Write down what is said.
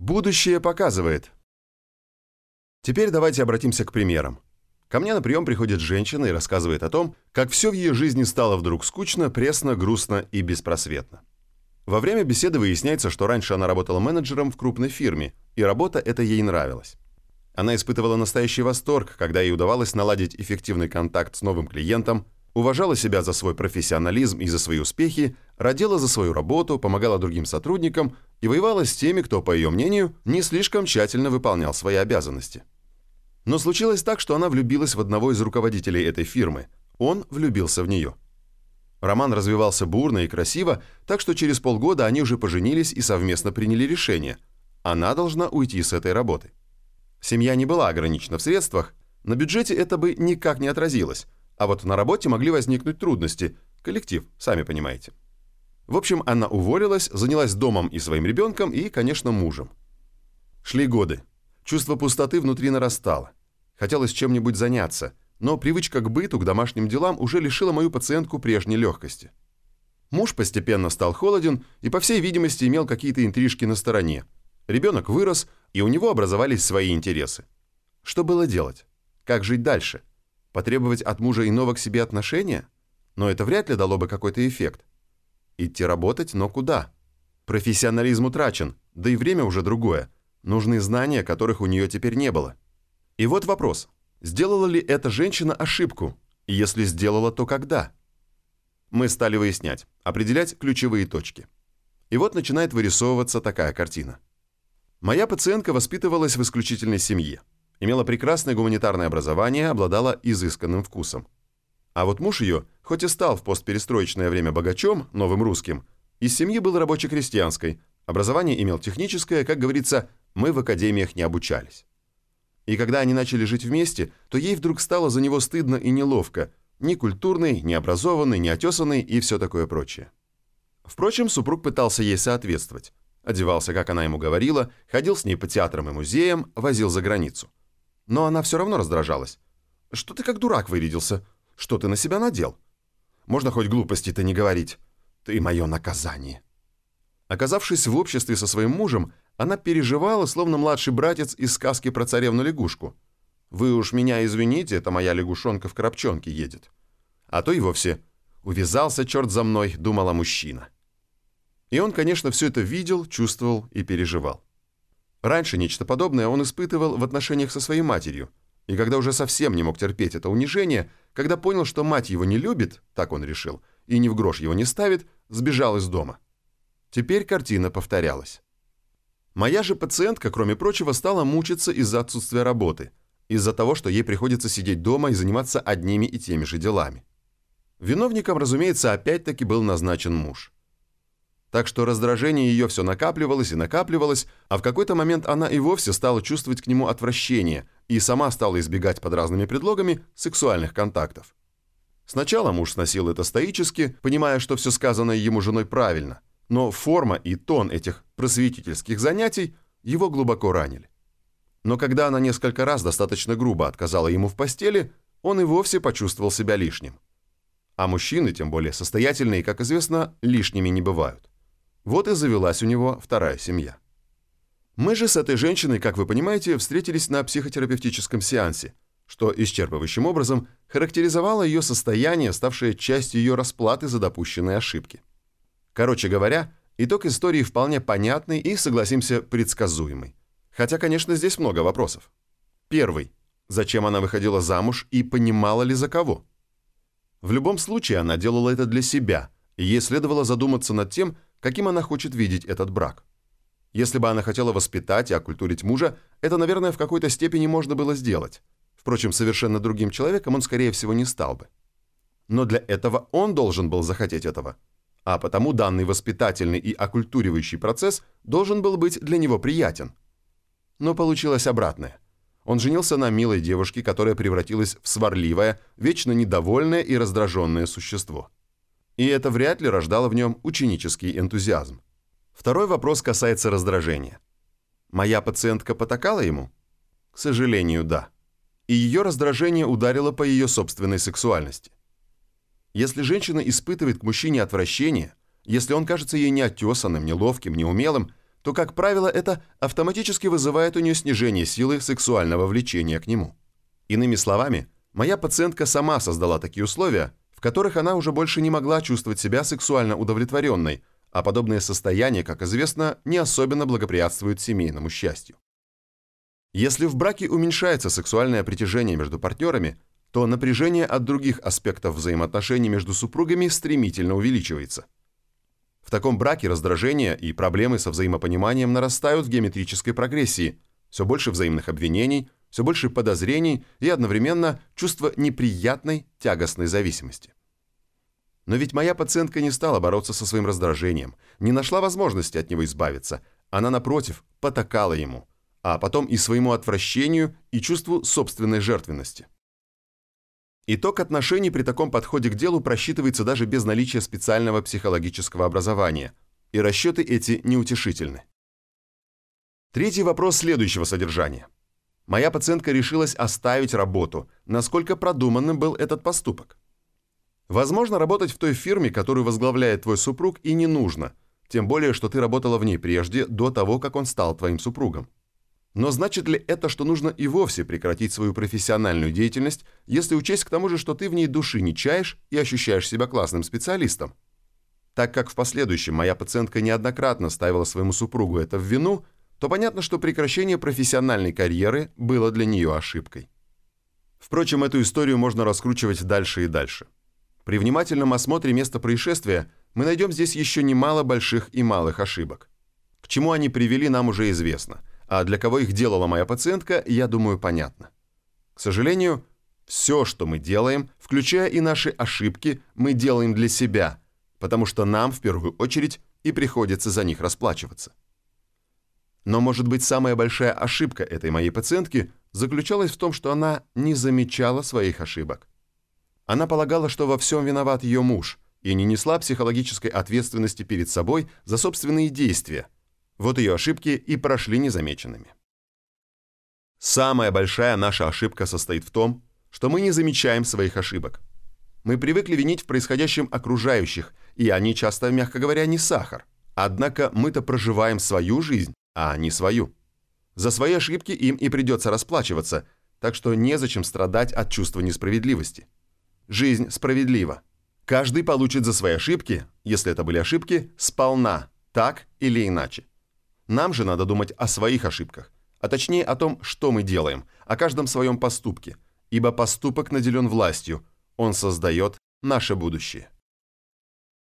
Будущее показывает. Теперь давайте обратимся к примерам. Ко мне на прием приходит женщина и рассказывает о том, как все в ее жизни стало вдруг скучно, пресно, грустно и беспросветно. Во время беседы выясняется, что раньше она работала менеджером в крупной фирме, и работа эта ей нравилась. Она испытывала настоящий восторг, когда ей удавалось наладить эффективный контакт с новым клиентом, уважала себя за свой профессионализм и за свои успехи, родила за свою работу, помогала другим сотрудникам и воевала с теми, кто, по ее мнению, не слишком тщательно выполнял свои обязанности. Но случилось так, что она влюбилась в одного из руководителей этой фирмы. Он влюбился в нее. Роман развивался бурно и красиво, так что через полгода они уже поженились и совместно приняли решение. Она должна уйти с этой работы. Семья не была ограничена в средствах, на бюджете это бы никак не отразилось, а вот на работе могли возникнуть трудности. Коллектив, сами понимаете. В общем, она уволилась, занялась домом и своим ребенком и, конечно, мужем. Шли годы. Чувство пустоты внутри нарастало. Хотелось чем-нибудь заняться, но привычка к быту, к домашним делам уже лишила мою пациентку прежней легкости. Муж постепенно стал холоден и, по всей видимости, имел какие-то интрижки на стороне. Ребенок вырос, и у него образовались свои интересы. Что было делать? Как жить дальше? Потребовать от мужа иного к себе отношения? Но это вряд ли дало бы какой-то эффект. Идти работать, но куда? Профессионализм утрачен, да и время уже другое. Нужны знания, которых у нее теперь не было. И вот вопрос – Сделала ли эта женщина ошибку? И если сделала, то когда? Мы стали выяснять, определять ключевые точки. И вот начинает вырисовываться такая картина. Моя пациентка воспитывалась в исключительной семье, имела прекрасное гуманитарное образование, обладала изысканным вкусом. А вот муж ее, хоть и стал в постперестроечное время богачом, новым русским, из семьи был рабоче-крестьянской, образование имел техническое, как говорится, мы в академиях не обучались. И когда они начали жить вместе, то ей вдруг стало за него стыдно и неловко. Ни культурный, ни образованный, ни отесанный и все такое прочее. Впрочем, супруг пытался ей соответствовать. Одевался, как она ему говорила, ходил с ней по театрам и музеям, возил за границу. Но она все равно раздражалась. «Что ты как дурак вырядился? Что ты на себя надел? Можно хоть глупости-то не говорить. Ты мое наказание». Оказавшись в обществе со своим мужем, она переживала, словно младший братец из сказки про царевну-лягушку. «Вы уж меня извините, это моя лягушонка в коробчонке едет». А то и вовсе «увязался черт за мной», думала мужчина. И он, конечно, все это видел, чувствовал и переживал. Раньше нечто подобное он испытывал в отношениях со своей матерью, и когда уже совсем не мог терпеть это унижение, когда понял, что мать его не любит, так он решил, и ни в грош его не ставит, сбежал из дома. Теперь картина повторялась. Моя же пациентка, кроме прочего, стала мучиться из-за отсутствия работы, из-за того, что ей приходится сидеть дома и заниматься одними и теми же делами. Виновником, разумеется, опять-таки был назначен муж. Так что раздражение ее все накапливалось и накапливалось, а в какой-то момент она и вовсе стала чувствовать к нему отвращение и сама стала избегать под разными предлогами сексуальных контактов. Сначала муж сносил это стоически, понимая, что все сказанное ему женой правильно – но форма и тон этих просветительских занятий его глубоко ранили. Но когда она несколько раз достаточно грубо отказала ему в постели, он и вовсе почувствовал себя лишним. А мужчины, тем более состоятельные, как известно, лишними не бывают. Вот и завелась у него вторая семья. Мы же с этой женщиной, как вы понимаете, встретились на психотерапевтическом сеансе, что исчерпывающим образом характеризовало ее состояние, ставшее частью ее расплаты за допущенные ошибки. Короче говоря, итог истории вполне понятный и, согласимся, предсказуемый. Хотя, конечно, здесь много вопросов. Первый. Зачем она выходила замуж и понимала ли за кого? В любом случае, она делала это для себя, и ей следовало задуматься над тем, каким она хочет видеть этот брак. Если бы она хотела воспитать и окультурить мужа, это, наверное, в какой-то степени можно было сделать. Впрочем, совершенно другим человеком он, скорее всего, не стал бы. Но для этого он должен был захотеть этого – а потому данный воспитательный и окультуривающий процесс должен был быть для него приятен. Но получилось обратное. Он женился на милой девушке, которая превратилась в сварливое, вечно недовольное и раздраженное существо. И это вряд ли рождало в нем ученический энтузиазм. Второй вопрос касается раздражения. Моя пациентка потакала ему? К сожалению, да. И ее раздражение ударило по ее собственной сексуальности. Если женщина испытывает к мужчине отвращение, если он кажется ей неотесанным, неловким, неумелым, то, как правило, это автоматически вызывает у нее снижение силы сексуального влечения к нему. Иными словами, моя пациентка сама создала такие условия, в которых она уже больше не могла чувствовать себя сексуально удовлетворенной, а подобное состояние, как известно, не особенно благоприятствует семейному счастью. Если в браке уменьшается сексуальное притяжение между партнерами, то напряжение от других аспектов взаимоотношений между супругами стремительно увеличивается. В таком браке раздражение и проблемы со взаимопониманием нарастают в геометрической прогрессии, все больше взаимных обвинений, все больше подозрений и одновременно чувство неприятной тягостной зависимости. Но ведь моя пациентка не стала бороться со своим раздражением, не нашла возможности от него избавиться. Она, напротив, потакала ему, а потом и своему отвращению, и чувству собственной жертвенности. Итог отношений при таком подходе к делу просчитывается даже без наличия специального психологического образования, и расчеты эти неутешительны. Третий вопрос следующего содержания. Моя пациентка решилась оставить работу. Насколько продуманным был этот поступок? Возможно, работать в той фирме, которую возглавляет твой супруг, и не нужно, тем более, что ты работала в ней прежде, до того, как он стал твоим супругом. Но значит ли это, что нужно и вовсе прекратить свою профессиональную деятельность, если учесть к тому же, что ты в ней души не чаешь и ощущаешь себя классным специалистом? Так как в последующем моя пациентка неоднократно ставила своему супругу это в вину, то понятно, что прекращение профессиональной карьеры было для нее ошибкой. Впрочем, эту историю можно раскручивать дальше и дальше. При внимательном осмотре места происшествия мы найдем здесь еще немало больших и малых ошибок. К чему они привели, нам уже известно, а для кого их делала моя пациентка, я думаю, понятно. К сожалению, все, что мы делаем, включая и наши ошибки, мы делаем для себя, потому что нам, в первую очередь, и приходится за них расплачиваться. Но, может быть, самая большая ошибка этой моей пациентки заключалась в том, что она не замечала своих ошибок. Она полагала, что во всем виноват ее муж, и не несла психологической ответственности перед собой за собственные действия. Вот ее ошибки и прошли незамеченными. Самая большая наша ошибка состоит в том, что мы не замечаем своих ошибок. Мы привыкли винить в происходящем окружающих, и они часто, мягко говоря, не сахар. Однако мы-то проживаем свою жизнь, а не свою. За свои ошибки им и придется расплачиваться, так что незачем страдать от чувства несправедливости. Жизнь справедлива. Каждый получит за свои ошибки, если это были ошибки, сполна, так или иначе. Нам же надо думать о своих ошибках, а точнее о том, что мы делаем, о каждом своем поступке, ибо поступок наделен властью, он создает наше будущее.